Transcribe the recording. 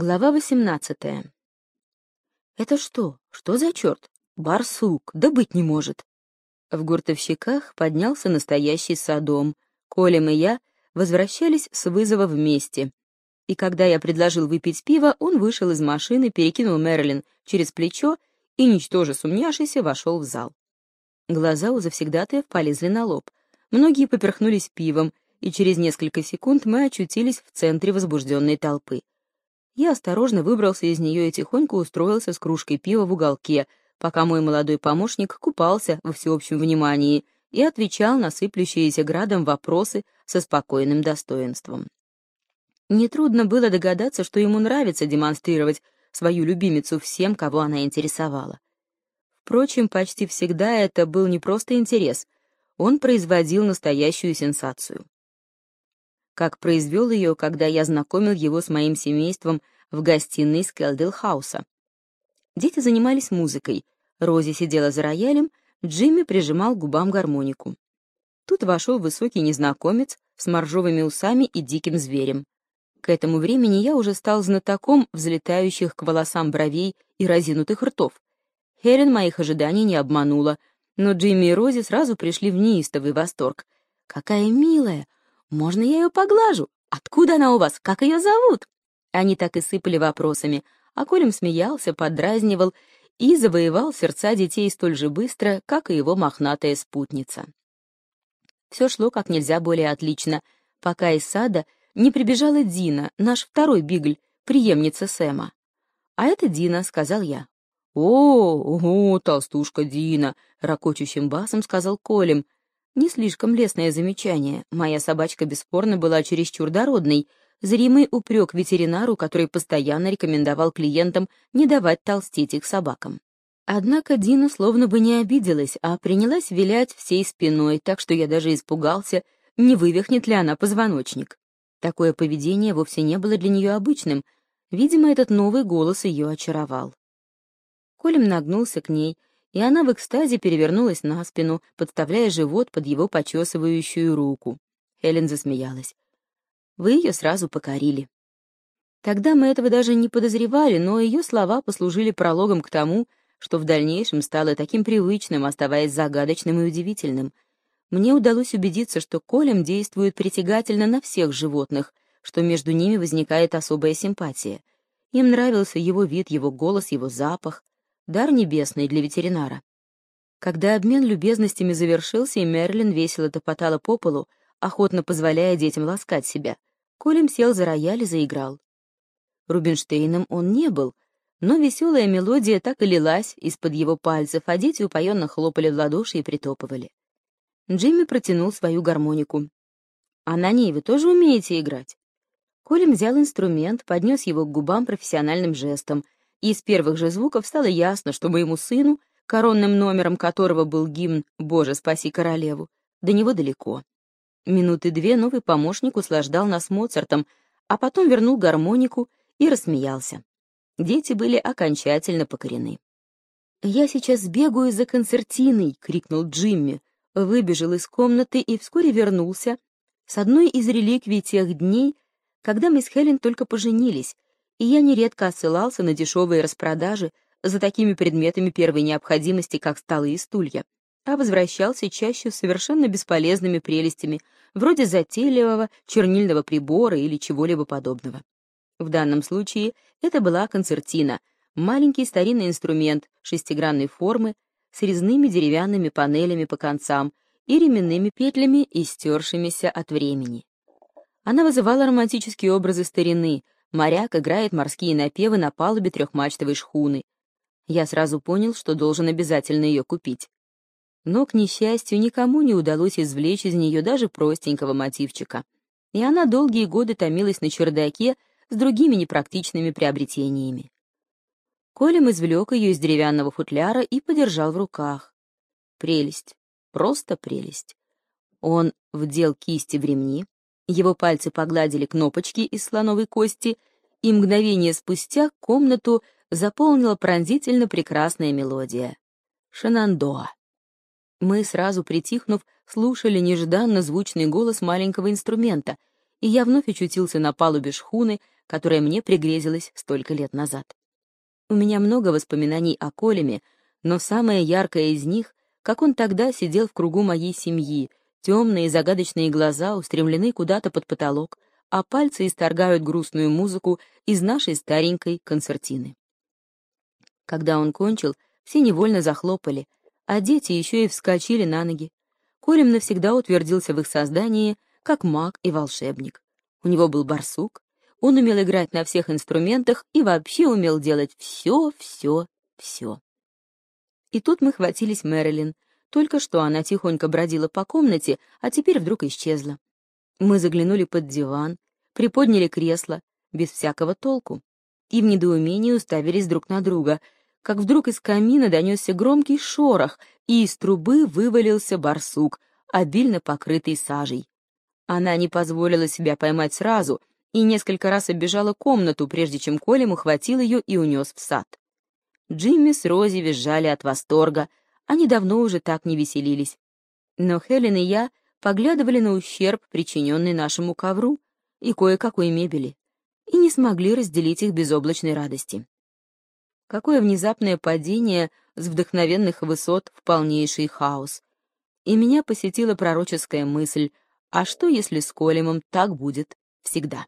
Глава 18. Это что? Что за черт? Барсук, да быть не может. В гуртовщиках поднялся настоящий садом. Колем и я возвращались с вызова вместе. И когда я предложил выпить пиво, он вышел из машины, перекинул Мерлин через плечо и, ничтоже сумняшися, вошел в зал. Глаза у завсегдатаев полезли на лоб. Многие поперхнулись пивом, и через несколько секунд мы очутились в центре возбужденной толпы. Я осторожно выбрался из нее и тихонько устроился с кружкой пива в уголке, пока мой молодой помощник купался во всеобщем внимании и отвечал на сыплющиеся градом вопросы со спокойным достоинством. Нетрудно было догадаться, что ему нравится демонстрировать свою любимицу всем, кого она интересовала. Впрочем, почти всегда это был не просто интерес, он производил настоящую сенсацию как произвел ее, когда я знакомил его с моим семейством в гостиной Скелдилхауса. Дети занимались музыкой, Рози сидела за роялем, Джимми прижимал губам гармонику. Тут вошел высокий незнакомец с моржовыми усами и диким зверем. К этому времени я уже стал знатоком взлетающих к волосам бровей и разинутых ртов. Хелен моих ожиданий не обманула, но Джимми и Рози сразу пришли в неистовый восторг. «Какая милая! Можно я ее поглажу? Откуда она у вас? Как ее зовут?» Они так и сыпали вопросами, а Колем смеялся, подразнивал и завоевал сердца детей столь же быстро, как и его мохнатая спутница. Все шло как нельзя более отлично, пока из сада не прибежала Дина, наш второй бигль, преемница Сэма. «А это Дина», — сказал я. «О, о, толстушка Дина!» — ракочущим басом сказал Колем, не слишком лестное замечание. Моя собачка бесспорно была чересчур дородной, зримый упрек ветеринару, который постоянно рекомендовал клиентам не давать толстеть их собакам. Однако Дина словно бы не обиделась, а принялась вилять всей спиной, так что я даже испугался, не вывихнет ли она позвоночник. Такое поведение вовсе не было для нее обычным. Видимо, этот новый голос ее очаровал. Колем нагнулся к ней, и она в экстазе перевернулась на спину, подставляя живот под его почесывающую руку. Хелен засмеялась. «Вы ее сразу покорили». Тогда мы этого даже не подозревали, но ее слова послужили прологом к тому, что в дальнейшем стало таким привычным, оставаясь загадочным и удивительным. Мне удалось убедиться, что Колем действует притягательно на всех животных, что между ними возникает особая симпатия. Им нравился его вид, его голос, его запах, дар небесный для ветеринара. Когда обмен любезностями завершился, и Мерлин весело топотала по полу, охотно позволяя детям ласкать себя, Колем сел за рояль и заиграл. Рубинштейном он не был, но веселая мелодия так и лилась из-под его пальцев, а дети упоенно хлопали в ладоши и притопывали. Джимми протянул свою гармонику. «А на ней вы тоже умеете играть?» Колем взял инструмент, поднес его к губам профессиональным жестом — и из первых же звуков стало ясно, что моему сыну, коронным номером которого был гимн «Боже, спаси королеву», до него далеко. Минуты две новый помощник услаждал нас Моцартом, а потом вернул гармонику и рассмеялся. Дети были окончательно покорены. «Я сейчас бегаю за концертиной!» — крикнул Джимми. Выбежал из комнаты и вскоре вернулся с одной из реликвий тех дней, когда мы с Хелен только поженились, и я нередко осылался на дешевые распродажи за такими предметами первой необходимости, как столы и стулья, а возвращался чаще с совершенно бесполезными прелестями, вроде затейливого чернильного прибора или чего-либо подобного. В данном случае это была концертина, маленький старинный инструмент шестигранной формы с резными деревянными панелями по концам и ременными петлями, истершимися от времени. Она вызывала романтические образы старины — Моряк играет морские напевы на палубе трехмачтовой шхуны. Я сразу понял, что должен обязательно ее купить. Но, к несчастью, никому не удалось извлечь из нее даже простенького мотивчика. И она долгие годы томилась на чердаке с другими непрактичными приобретениями. Колем извлек ее из деревянного футляра и подержал в руках. Прелесть, просто прелесть. Он вдел кисти в ремни, его пальцы погладили кнопочки из слоновой кости, и мгновение спустя комнату заполнила пронзительно прекрасная мелодия. Шанандоа. Мы, сразу притихнув, слушали нежданно звучный голос маленького инструмента, и я вновь очутился на палубе шхуны, которая мне пригрезилась столько лет назад. У меня много воспоминаний о Колеме, но самое яркое из них, как он тогда сидел в кругу моей семьи, темные загадочные глаза устремлены куда-то под потолок, а пальцы исторгают грустную музыку из нашей старенькой концертины. Когда он кончил, все невольно захлопали, а дети еще и вскочили на ноги. Колем навсегда утвердился в их создании как маг и волшебник. У него был барсук, он умел играть на всех инструментах и вообще умел делать все, все, все. И тут мы хватились Мэрилин. Только что она тихонько бродила по комнате, а теперь вдруг исчезла. Мы заглянули под диван, приподняли кресло, без всякого толку, и в недоумении уставились друг на друга, как вдруг из камина донесся громкий шорох, и из трубы вывалился барсук, обильно покрытый сажей. Она не позволила себя поймать сразу и несколько раз оббежала комнату, прежде чем Колем ухватил ее и унес в сад. Джимми с Рози визжали от восторга, они давно уже так не веселились. Но Хелен и я поглядывали на ущерб, причиненный нашему ковру и кое-какой мебели, и не смогли разделить их безоблачной радости. Какое внезапное падение с вдохновенных высот в полнейший хаос. И меня посетила пророческая мысль, а что если с Колемом так будет всегда?